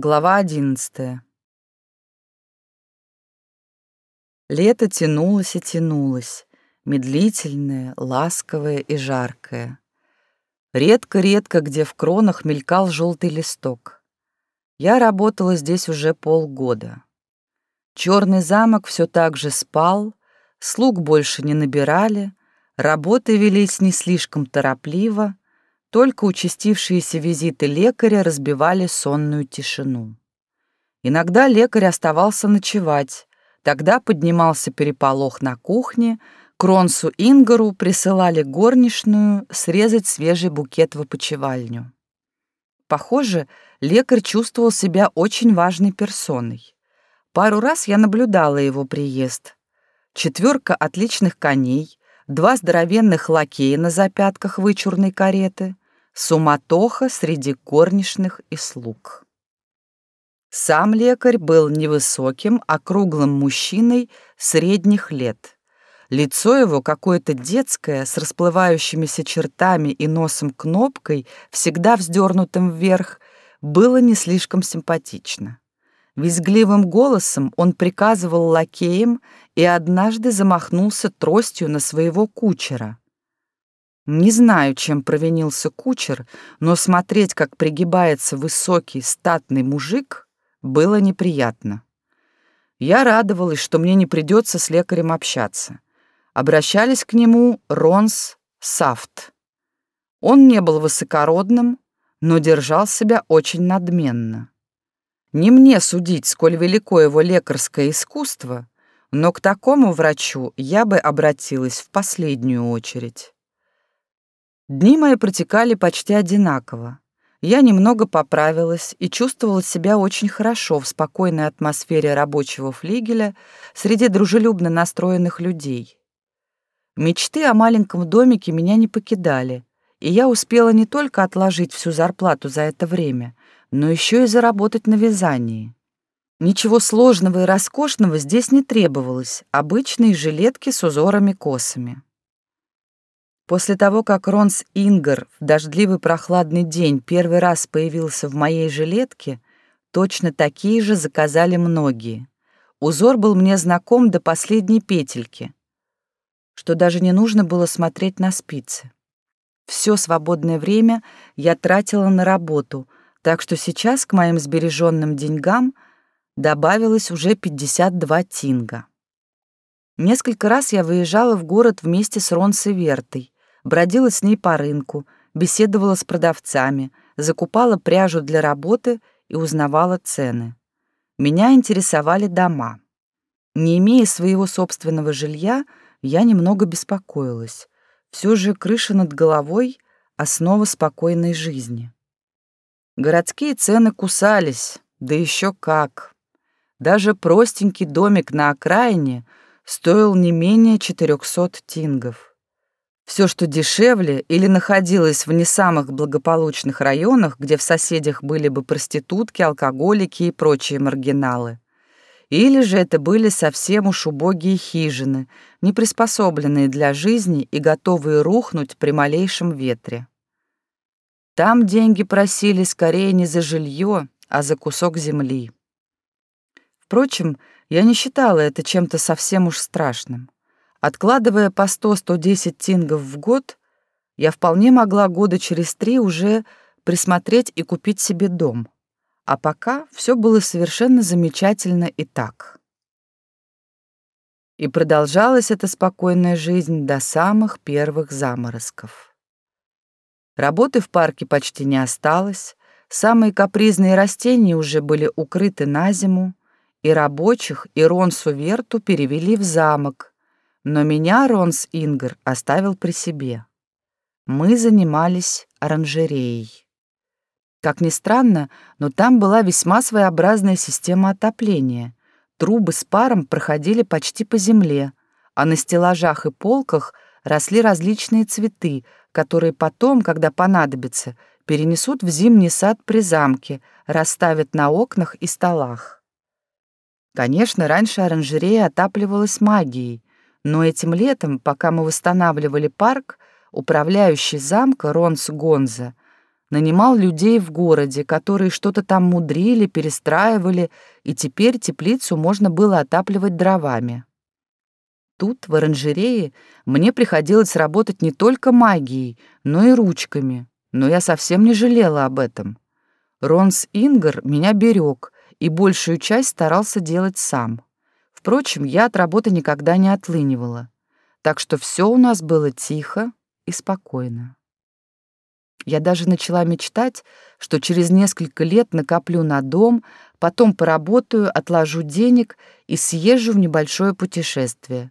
Глава одиннадцатая. Лето тянулось и тянулось, медлительное, ласковое и жаркое. Редко-редко, где в кронах мелькал желтый листок. Я работала здесь уже полгода. Черный замок все так же спал, слуг больше не набирали, работы велись не слишком торопливо, только участившиеся визиты лекаря разбивали сонную тишину. Иногда лекарь оставался ночевать, тогда поднимался переполох на кухне, Кронсу Ингару присылали горничную срезать свежий букет в опочивальню. Похоже, лекарь чувствовал себя очень важной персоной. Пару раз я наблюдала его приезд. Четверка отличных коней, два здоровенных лакея на запятках вычурной кареты, суматоха среди горничных и слуг. Сам лекарь был невысоким, округлым мужчиной средних лет. Лицо его какое-то детское, с расплывающимися чертами и носом кнопкой, всегда вздернутым вверх, было не слишком симпатично. Визгливым голосом он приказывал лакеям и однажды замахнулся тростью на своего кучера. Не знаю, чем провинился кучер, но смотреть, как пригибается высокий, статный мужик, было неприятно. Я радовалась, что мне не придется с лекарем общаться. Обращались к нему Ронс Сафт. Он не был высокородным, но держал себя очень надменно. Не мне судить, сколь велико его лекарское искусство, но к такому врачу я бы обратилась в последнюю очередь. Дни мои протекали почти одинаково. Я немного поправилась и чувствовала себя очень хорошо в спокойной атмосфере рабочего флигеля среди дружелюбно настроенных людей. Мечты о маленьком домике меня не покидали, и я успела не только отложить всю зарплату за это время, но еще и заработать на вязании. Ничего сложного и роскошного здесь не требовалось, обычные жилетки с узорами-косами. После того, как Ронс Ингар в дождливый прохладный день первый раз появился в моей жилетке, точно такие же заказали многие. Узор был мне знаком до последней петельки, что даже не нужно было смотреть на спицы. Все свободное время я тратила на работу — так что сейчас к моим сбереженным деньгам добавилось уже 52 тинга. Несколько раз я выезжала в город вместе с Ронсой Вертой, бродила с ней по рынку, беседовала с продавцами, закупала пряжу для работы и узнавала цены. Меня интересовали дома. Не имея своего собственного жилья, я немного беспокоилась. Все же крыша над головой — основа спокойной жизни. Городские цены кусались, да еще как. Даже простенький домик на окраине стоил не менее 400 тингов. Все, что дешевле или находилось в не самых благополучных районах, где в соседях были бы проститутки, алкоголики и прочие маргиналы. Или же это были совсем уж убогие хижины, не приспособленные для жизни и готовые рухнуть при малейшем ветре. Там деньги просили скорее не за жилье, а за кусок земли. Впрочем, я не считала это чем-то совсем уж страшным. Откладывая по 100-110 тингов в год, я вполне могла года через три уже присмотреть и купить себе дом. А пока все было совершенно замечательно и так. И продолжалась эта спокойная жизнь до самых первых заморозков. Работы в парке почти не осталось, самые капризные растения уже были укрыты на зиму, и рабочих и Ронсу Верту перевели в замок, но меня Ронс Ингер оставил при себе. Мы занимались оранжереей. Как ни странно, но там была весьма своеобразная система отопления. Трубы с паром проходили почти по земле, а на стеллажах и полках росли различные цветы, которые потом, когда понадобится, перенесут в зимний сад при замке, расставят на окнах и столах. Конечно, раньше оранжерея отапливалась магией, но этим летом, пока мы восстанавливали парк, управляющий замка Ронс Гонза Нанимал людей в городе, которые что-то там мудрили, перестраивали, и теперь теплицу можно было отапливать дровами. Тут, в оранжерее, мне приходилось работать не только магией, но и ручками, но я совсем не жалела об этом. Ронс Ингар меня берег и большую часть старался делать сам. Впрочем, я от работы никогда не отлынивала, так что все у нас было тихо и спокойно. Я даже начала мечтать, что через несколько лет накоплю на дом, потом поработаю, отложу денег и съезжу в небольшое путешествие.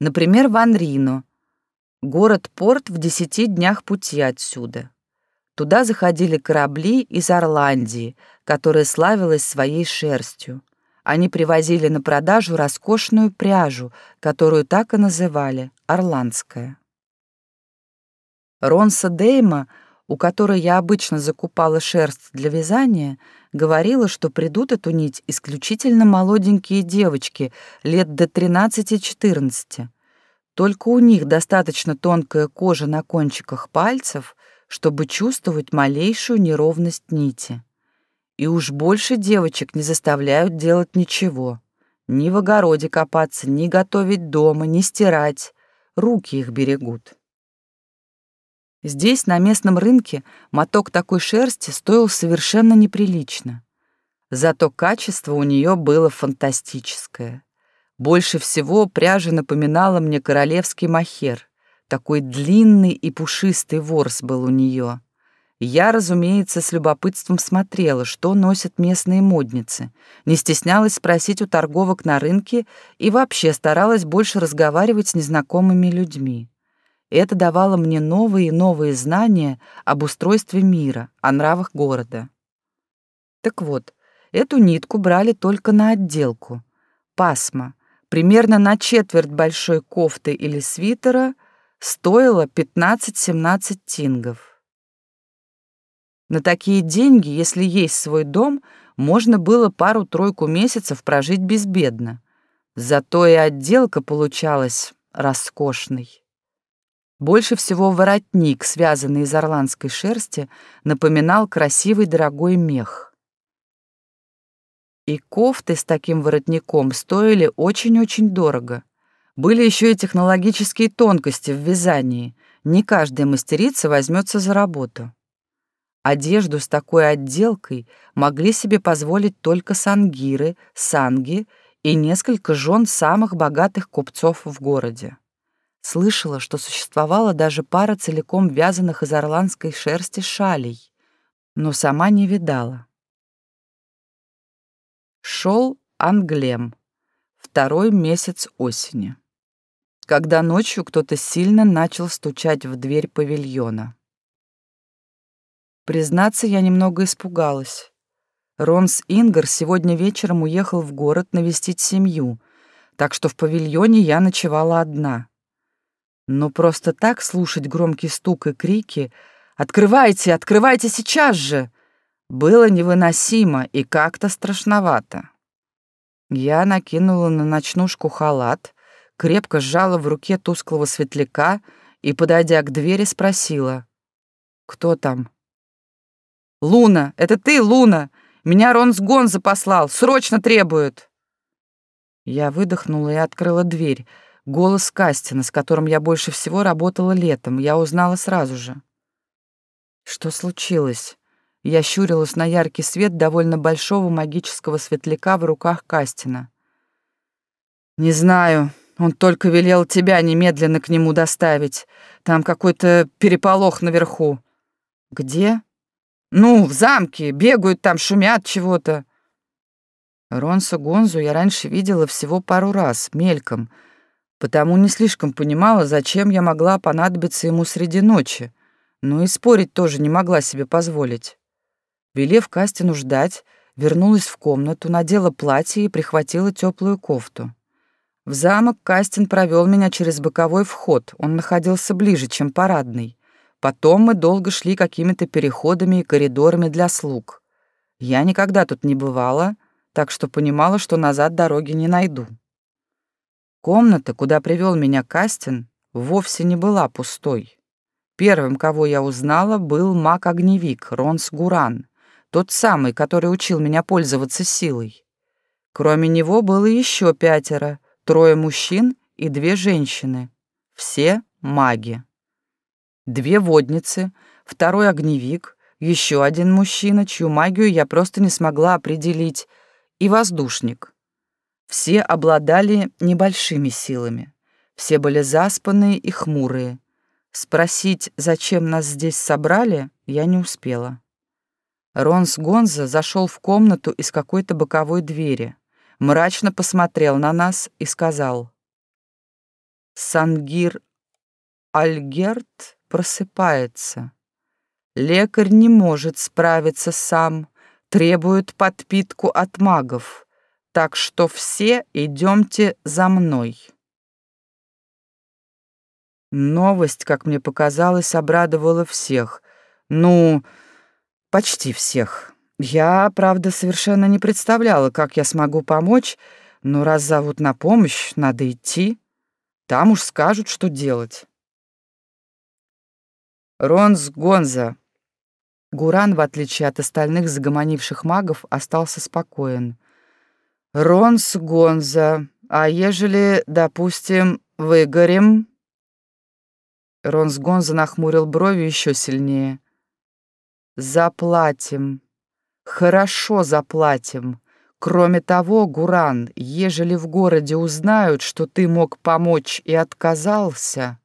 Например, в Анрино, город-порт в десяти днях пути отсюда. Туда заходили корабли из Орландии, которая славилась своей шерстью. Они привозили на продажу роскошную пряжу, которую так и называли — орландская. Ронса Дейма, у которой я обычно закупала шерсть для вязания, говорила, что придут эту нить исключительно молоденькие девочки лет до 13-14. Только у них достаточно тонкая кожа на кончиках пальцев, чтобы чувствовать малейшую неровность нити. И уж больше девочек не заставляют делать ничего. Ни в огороде копаться, ни готовить дома, ни стирать. Руки их берегут. Здесь, на местном рынке, моток такой шерсти стоил совершенно неприлично. Зато качество у нее было фантастическое. Больше всего пряжа напоминала мне королевский махер. Такой длинный и пушистый ворс был у нее. Я, разумеется, с любопытством смотрела, что носят местные модницы, не стеснялась спросить у торговок на рынке и вообще старалась больше разговаривать с незнакомыми людьми. Это давало мне новые и новые знания об устройстве мира, о нравах города. Так вот, эту нитку брали только на отделку. Пасма, примерно на четверть большой кофты или свитера — стоила 15-17 тингов. На такие деньги, если есть свой дом, можно было пару-тройку месяцев прожить безбедно. Зато и отделка получалась роскошной. Больше всего воротник, связанный из орландской шерсти, напоминал красивый дорогой мех. И кофты с таким воротником стоили очень-очень дорого — были еще и технологические тонкости в вязании. Не каждая мастерица возьмется за работу. Одежду с такой отделкой могли себе позволить только сангиры, санги и несколько жен самых богатых купцов в городе. Слышала, что существовала даже пара целиком вязаных из орландской шерсти шалей, но сама не видала. Шел Англем. Второй месяц осени когда ночью кто-то сильно начал стучать в дверь павильона. Признаться, я немного испугалась. Ронс Ингар сегодня вечером уехал в город навестить семью, так что в павильоне я ночевала одна. Но просто так слушать громкий стук и крики «Открывайте, открывайте сейчас же!» было невыносимо и как-то страшновато. Я накинула на ночнушку халат, крепко сжала в руке тусклого светляка и, подойдя к двери, спросила. «Кто там?» «Луна! Это ты, Луна! Меня Ронс Гонза послал! Срочно требует!» Я выдохнула и открыла дверь. Голос Кастина, с которым я больше всего работала летом, я узнала сразу же. Что случилось? Я щурилась на яркий свет довольно большого магического светляка в руках Кастина. «Не знаю», он только велел тебя немедленно к нему доставить. Там какой-то переполох наверху. Где? Ну, в замке. Бегают там, шумят чего-то. Ронса Гонзу я раньше видела всего пару раз, мельком, потому не слишком понимала, зачем я могла понадобиться ему среди ночи, но и спорить тоже не могла себе позволить. Велев Кастину ждать, вернулась в комнату, надела платье и прихватила теплую кофту. В замок Кастин провел меня через боковой вход, он находился ближе, чем парадный. Потом мы долго шли какими-то переходами и коридорами для слуг. Я никогда тут не бывала, так что понимала, что назад дороги не найду. Комната, куда привел меня Кастин, вовсе не была пустой. Первым, кого я узнала, был маг-огневик Ронс Гуран, тот самый, который учил меня пользоваться силой. Кроме него было еще пятеро, трое мужчин и две женщины. Все маги. Две водницы, второй огневик, еще один мужчина, чью магию я просто не смогла определить, и воздушник. Все обладали небольшими силами. Все были заспанные и хмурые. Спросить, зачем нас здесь собрали, я не успела. Ронс Гонза зашел в комнату из какой-то боковой двери, мрачно посмотрел на нас и сказал. «Сангир Альгерт просыпается. Лекарь не может справиться сам, требует подпитку от магов, так что все идемте за мной». Новость, как мне показалось, обрадовала всех. Ну, почти всех. Я, правда, совершенно не представляла, как я смогу помочь, но раз зовут на помощь, надо идти. Там уж скажут, что делать. Ронс Гонза. Гуран, в отличие от остальных загомонивших магов, остался спокоен. Ронс Гонза. А ежели, допустим, выгорим, Ронсгонза нахмурил брови еще сильнее. «Заплатим. Хорошо заплатим. Кроме того, Гуран, ежели в городе узнают, что ты мог помочь и отказался,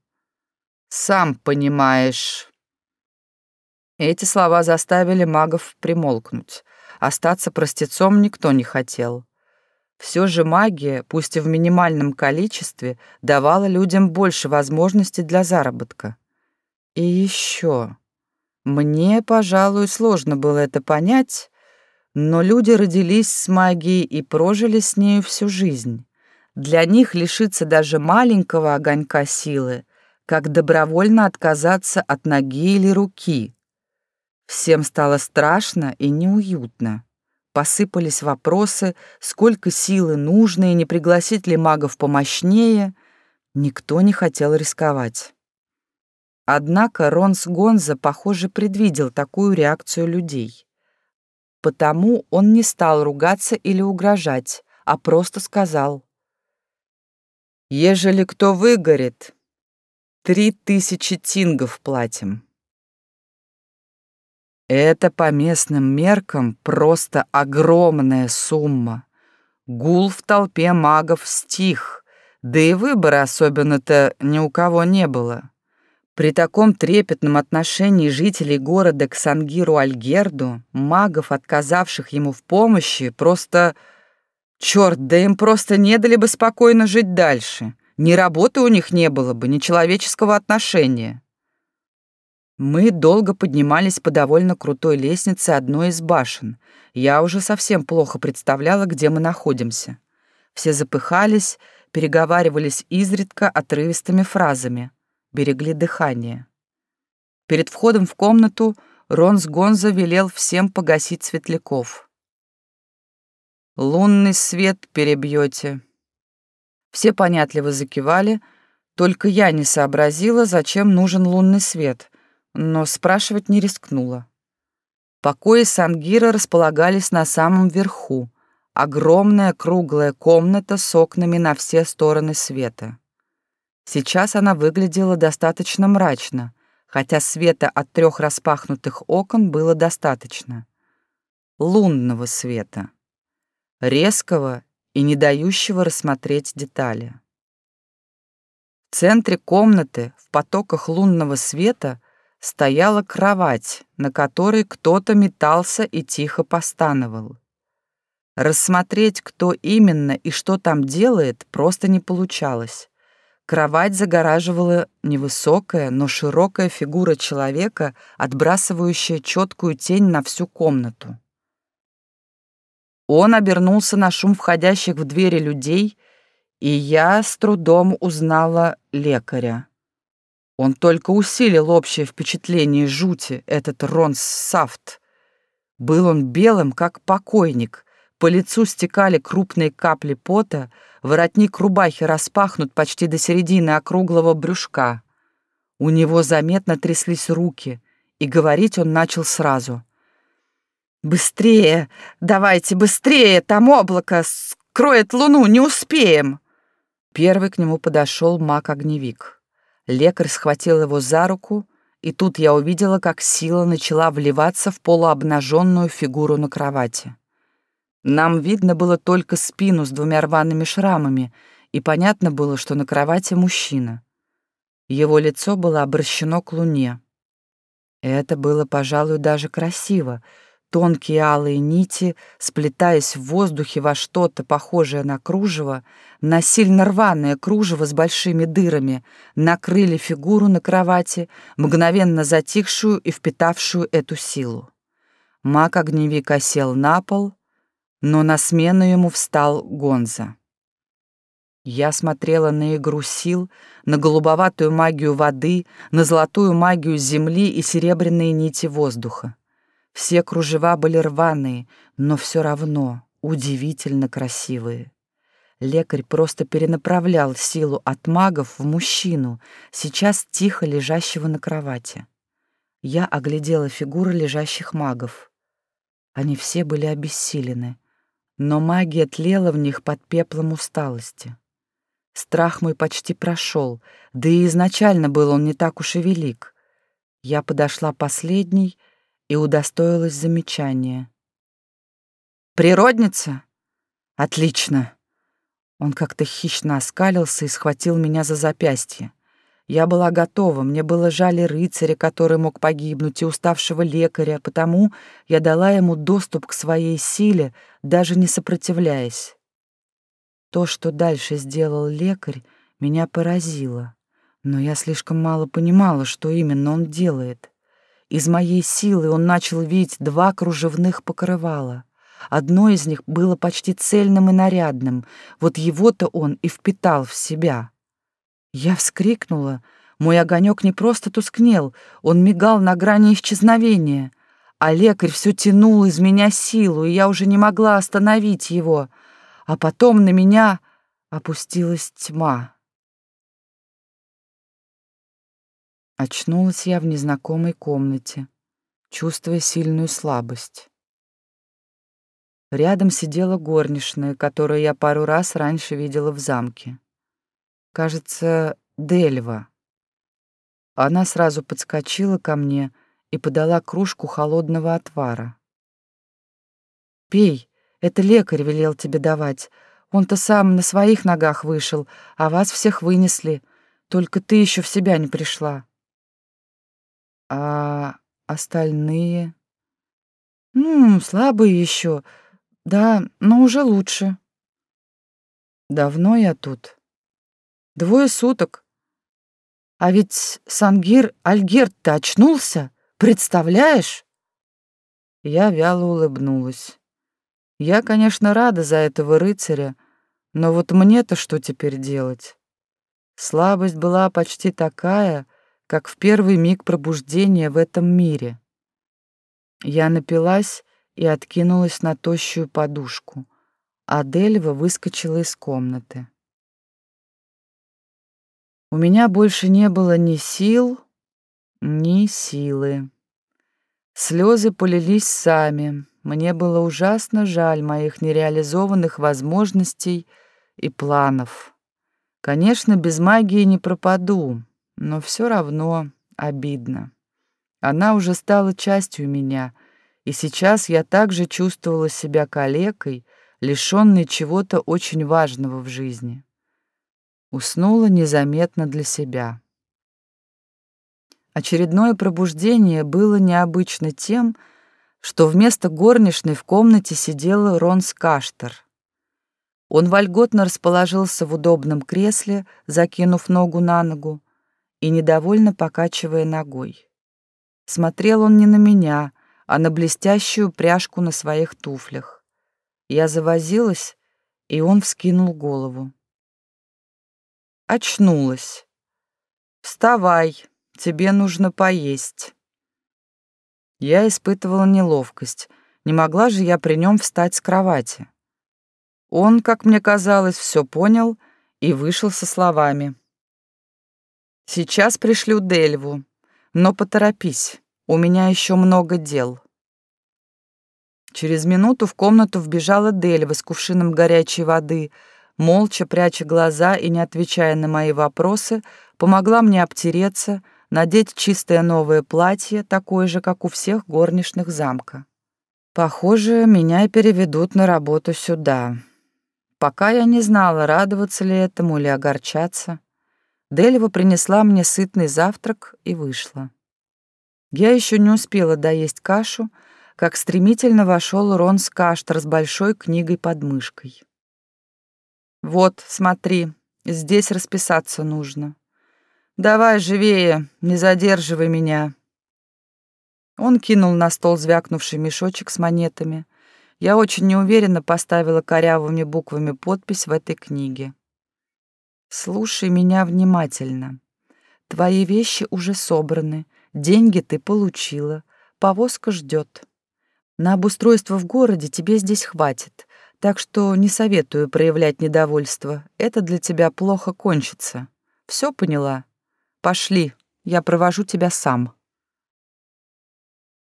сам понимаешь». Эти слова заставили магов примолкнуть. Остаться простецом никто не хотел. Все же магия, пусть и в минимальном количестве, давала людям больше возможностей для заработка. И еще. Мне, пожалуй, сложно было это понять, но люди родились с магией и прожили с нею всю жизнь. Для них лишиться даже маленького огонька силы, как добровольно отказаться от ноги или руки. Всем стало страшно и неуютно. Посыпались вопросы, сколько силы нужно и не пригласить ли магов помощнее. Никто не хотел рисковать. Однако Ронс Гонза, похоже, предвидел такую реакцию людей. Потому он не стал ругаться или угрожать, а просто сказал. «Ежели кто выгорит, три тысячи тингов платим». Это по местным меркам просто огромная сумма. Гул в толпе магов стих, да и выбора особенно-то ни у кого не было. При таком трепетном отношении жителей города к Сангиру Альгерду, магов, отказавших ему в помощи, просто... Черт, да им просто не дали бы спокойно жить дальше. Ни работы у них не было бы, ни человеческого отношения. Мы долго поднимались по довольно крутой лестнице одной из башен. Я уже совсем плохо представляла, где мы находимся. Все запыхались, переговаривались изредка отрывистыми фразами, берегли дыхание. Перед входом в комнату Ронс Гонза велел всем погасить светляков. «Лунный свет перебьете». Все понятливо закивали, только я не сообразила, зачем нужен лунный свет но спрашивать не рискнула. Покои Сангира располагались на самом верху, огромная круглая комната с окнами на все стороны света. Сейчас она выглядела достаточно мрачно, хотя света от трех распахнутых окон было достаточно. Лунного света, резкого и не дающего рассмотреть детали. В центре комнаты, в потоках лунного света, стояла кровать, на которой кто-то метался и тихо постановал. Рассмотреть, кто именно и что там делает, просто не получалось. Кровать загораживала невысокая, но широкая фигура человека, отбрасывающая четкую тень на всю комнату. Он обернулся на шум входящих в двери людей, и я с трудом узнала лекаря. Он только усилил общее впечатление жути, этот Ронс Сафт. Был он белым, как покойник, по лицу стекали крупные капли пота, воротник рубахи распахнут почти до середины округлого брюшка. У него заметно тряслись руки, и говорить он начал сразу. «Быстрее! Давайте, быстрее! Там облако! Скроет луну! Не успеем!» Первый к нему подошел маг-огневик. Лекарь схватил его за руку, и тут я увидела, как сила начала вливаться в полуобнаженную фигуру на кровати. Нам видно было только спину с двумя рваными шрамами, и понятно было, что на кровати мужчина. Его лицо было обращено к луне. Это было, пожалуй, даже красиво. Тонкие алые нити, сплетаясь в воздухе во что-то похожее на кружево, на сильно рваное кружево с большими дырами, накрыли фигуру на кровати, мгновенно затихшую и впитавшую эту силу. Маг-огневик осел на пол, но на смену ему встал Гонза. Я смотрела на игру сил, на голубоватую магию воды, на золотую магию земли и серебряные нити воздуха. Все кружева были рваные, но все равно удивительно красивые. Лекарь просто перенаправлял силу от магов в мужчину, сейчас тихо лежащего на кровати. Я оглядела фигуры лежащих магов. Они все были обессилены, но магия тлела в них под пеплом усталости. Страх мой почти прошел, да и изначально был он не так уж и велик. Я подошла последней и удостоилась замечания. «Природница? Отлично!» Он как-то хищно оскалился и схватил меня за запястье. Я была готова, мне было жаль рыцаря, который мог погибнуть, и уставшего лекаря, потому я дала ему доступ к своей силе, даже не сопротивляясь. То, что дальше сделал лекарь, меня поразило, но я слишком мало понимала, что именно он делает. Из моей силы он начал видеть два кружевных покрывала. Одно из них было почти цельным и нарядным, вот его-то он и впитал в себя. Я вскрикнула. Мой огонек не просто тускнел, он мигал на грани исчезновения. А лекарь все тянул из меня силу, и я уже не могла остановить его — а потом на меня опустилась тьма. Очнулась я в незнакомой комнате, чувствуя сильную слабость. Рядом сидела горничная, которую я пару раз раньше видела в замке. Кажется, Дельва. Она сразу подскочила ко мне и подала кружку холодного отвара. «Пей, это лекарь велел тебе давать. Он-то сам на своих ногах вышел, а вас всех вынесли. Только ты еще в себя не пришла. А остальные? Ну, слабые еще. Да, но уже лучше. Давно я тут? Двое суток. А ведь Сангир Альгерт-то очнулся, представляешь? Я вяло улыбнулась. Я, конечно, рада за этого рыцаря, но вот мне-то что теперь делать? Слабость была почти такая, как в первый миг пробуждения в этом мире. Я напилась и откинулась на тощую подушку, а Дельва выскочила из комнаты. У меня больше не было ни сил, ни силы. Слезы полились сами, мне было ужасно жаль моих нереализованных возможностей и планов. Конечно, без магии не пропаду, но все равно обидно. Она уже стала частью меня, и сейчас я также чувствовала себя калекой, лишённой чего-то очень важного в жизни. Уснула незаметно для себя. Очередное пробуждение было необычно тем, что вместо горничной в комнате сидел Ронс Каштер. Он вольготно расположился в удобном кресле, закинув ногу на ногу и недовольно покачивая ногой. Смотрел он не на меня, а на блестящую пряжку на своих туфлях. Я завозилась, и он вскинул голову. Очнулась. «Вставай, тебе нужно поесть». Я испытывала неловкость. Не могла же я при нем встать с кровати. Он, как мне казалось, все понял и вышел со словами. Сейчас пришлю Дельву, но поторопись, у меня еще много дел. Через минуту в комнату вбежала Дельва с кувшином горячей воды, молча пряча глаза и не отвечая на мои вопросы, помогла мне обтереться, надеть чистое новое платье, такое же, как у всех горничных замка. Похоже, меня переведут на работу сюда. Пока я не знала, радоваться ли этому или огорчаться. Делева принесла мне сытный завтрак и вышла. Я еще не успела доесть кашу, как стремительно вошел Рон Скаштер с большой книгой под мышкой. «Вот, смотри, здесь расписаться нужно. Давай живее, не задерживай меня». Он кинул на стол звякнувший мешочек с монетами. Я очень неуверенно поставила корявыми буквами подпись в этой книге. Слушай меня внимательно. Твои вещи уже собраны, деньги ты получила, повозка ждет. На обустройство в городе тебе здесь хватит, так что не советую проявлять недовольство. Это для тебя плохо кончится. Все поняла? Пошли, я провожу тебя сам.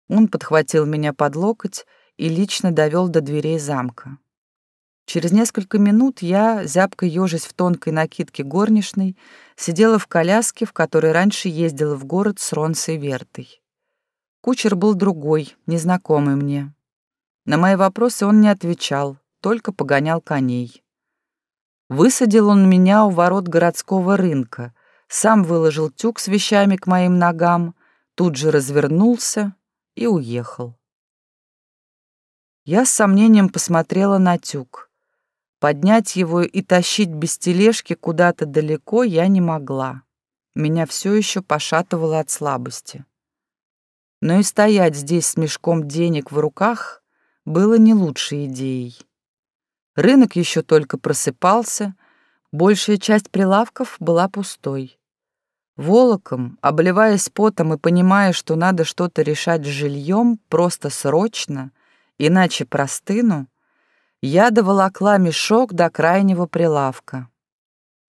Он подхватил меня под локоть и лично довел до дверей замка. Через несколько минут я, зябко ежась в тонкой накидке горничной, сидела в коляске, в которой раньше ездила в город с Ронсой Вертой. Кучер был другой, незнакомый мне. На мои вопросы он не отвечал, только погонял коней. Высадил он меня у ворот городского рынка, сам выложил тюк с вещами к моим ногам, тут же развернулся и уехал. Я с сомнением посмотрела на тюк. Поднять его и тащить без тележки куда-то далеко я не могла. Меня все еще пошатывало от слабости. Но и стоять здесь с мешком денег в руках было не лучшей идеей. Рынок еще только просыпался, большая часть прилавков была пустой. Волоком, обливаясь потом и понимая, что надо что-то решать с жильем просто срочно, иначе простыну, я доволокла мешок до крайнего прилавка.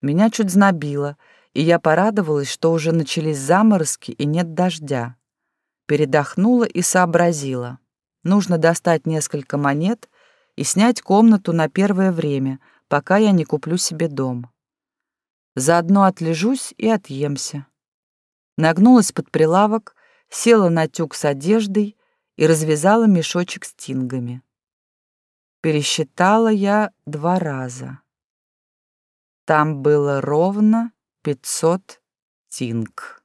Меня чуть знобило, и я порадовалась, что уже начались заморозки и нет дождя. Передохнула и сообразила. Нужно достать несколько монет и снять комнату на первое время, пока я не куплю себе дом. Заодно отлежусь и отъемся. Нагнулась под прилавок, села на тюк с одеждой и развязала мешочек с тингами. Пересчитала я два раза. Там было ровно пятьсот тинг.